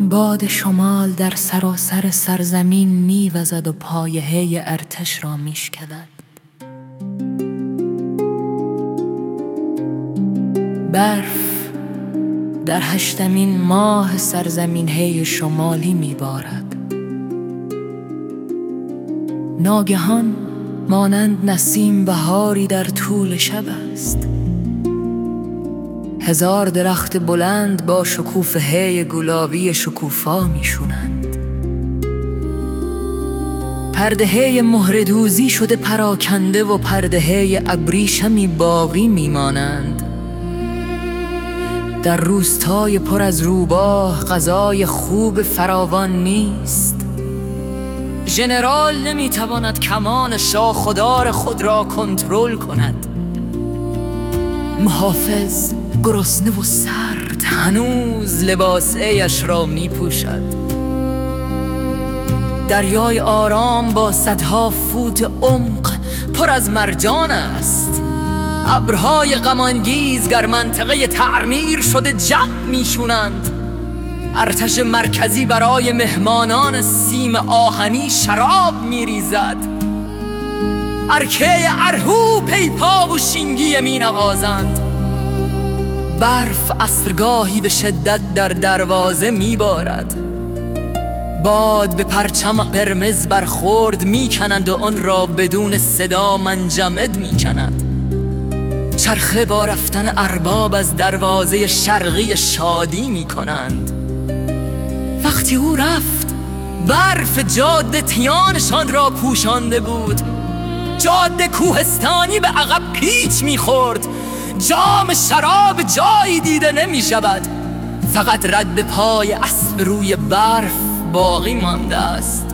باد شمال در سراسر سرزمین میوزد و پایهه ارتش را میشکند. برف در هشتمین ماه سرزمین هی شمالی میبارد. ناگهان مانند نسیم بهاری در طول شب است. هزار درخت بلند با شکوفه گلابی شکوفا میشونند. پردهه مهردوزی شده پراکنده و پردهه ابریشمی باقی میمانند. در روستای پر از روباه غذای خوب فراوان نیست. ژنرال نمی‌تواند کمان شاخدار خود را کنترل کند. محافظ گرسنه و سرد هنوز لباس ایش را می پوشد. دریای آرام با صدها فوت عمق پر از مرجان است. ابرهای غمانگیز گر منطقه تعمیر شده جمع میشونند ارتش مرکزی برای مهمانان سیم آهنی شراب میریزد ارکه ارهو پیپا و شینگی می نوازند. برف اصرگاهی به شدت در دروازه میبارد باد به پرچم قرمز برخورد می‌کنند و آن را بدون صدا منجمد می‌کنند چرخه با رفتن ارباب از دروازه شرقی شادی می‌کنند وقتی او رفت برف جاده تیانشان را پوشانده بود. جاده کوهستانی به عقب پیچ می‌خورد. جام شراب جایی دیده نمی شود فقط رد پای اسب روی برف باقی مانده است.